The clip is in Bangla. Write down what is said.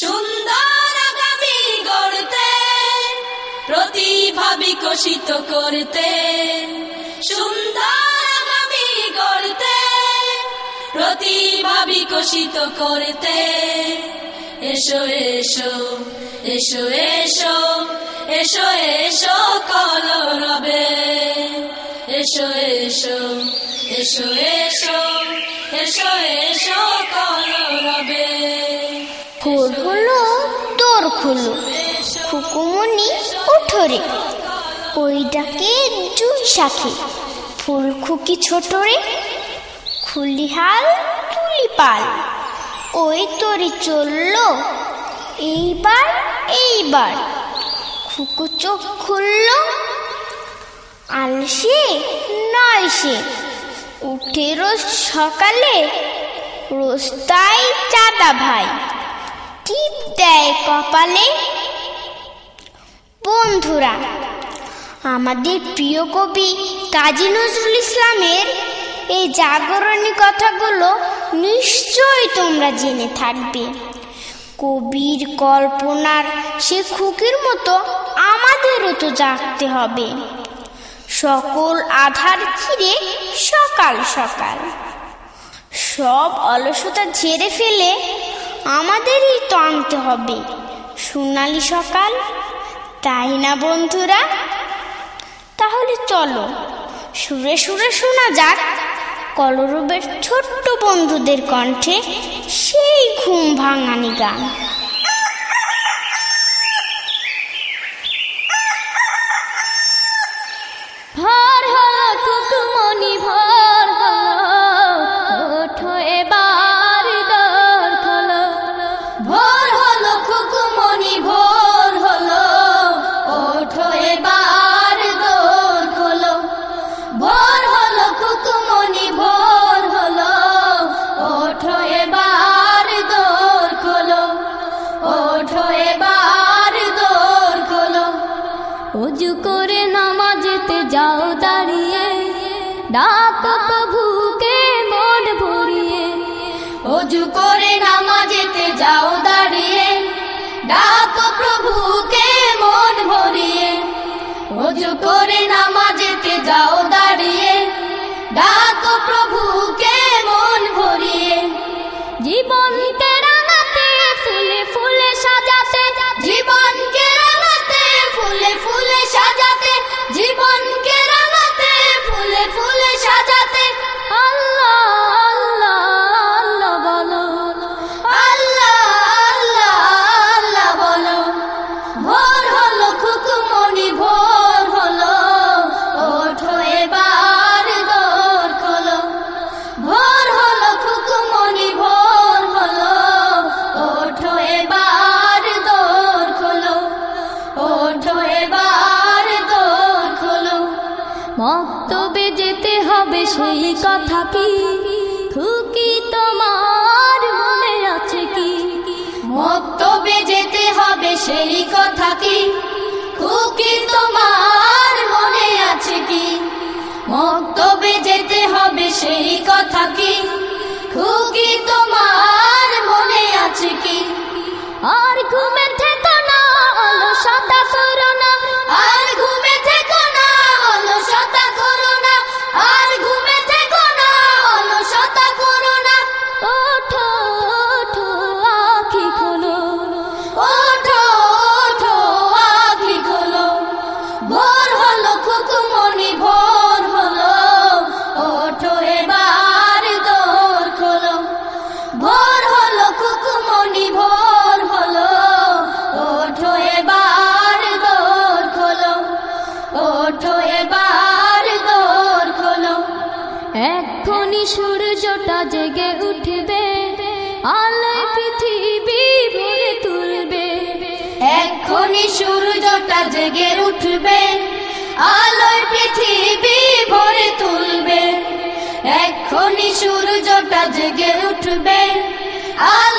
সুন্দর আগামী গড়তে প্রতিভা বিকশিত করতে। সুন্দর আগামী গড়তে প্রতিভা বিকশিত করতে। এসো এসো এসো এসো এসো এসো কলরবে। এসো এসো এসো এসো এসো এসো কলরবে। ভোর হলো খুলো খুকুমনি উঠোরে ওই ডাকে জুই শাখে। ফুল খুকি ছোটরে, খুলিহাল তুলি পাল ওই তরি চলল, এইবার এইবার। খুকু চোখ খুলল, আলসে নয় সে উঠে রোজ সকালে, রোজ তাই চাঁদা ভাই। টিপ দেয় কপালে। বন্ধুরা, আমাদের প্রিয় কবি কাজী নজরুল ইসলামের এই জাগরণী কথাগুলো নিশ্চয়ই তোমরা জেনে থাকবে। কবির কল্পনার সে খুকির মতো আমাদেরও তো জাগতে হবে। সকল আধার ছিঁড়ে সকাল সকাল। সব অলসতা ঝেড়ে ফেলে আমাদেরই তো আনতে হবে। সোনালি সকাল, তাই না বন্ধুরা? তাহলে চলো, সুরে সুরে শোনা যাক, কলরবের ছোট্ট বন্ধুদের কণ্ঠে সেই ঘুম ভাঙানি গান। করে নামাজেতে যাও দাঁড়িয়ে। ডাক প্রভুকে মক্তবে যেতে হবে সেই কথা কি? খুকি তোমার মনে আছে কি? মত তবে যেতে হবে সেই কথা কি? খুকি তোমার সূর্যটা জেগে উঠবে, আলোয় পৃথিবী ভরে তুলবে। এক্ষুনি সূর্যটা জেগে উঠবে, আলোয় পৃথিবী ভরে তুলবে। এক্ষুনি সূর্যটা জেগে উঠবে, আলোয়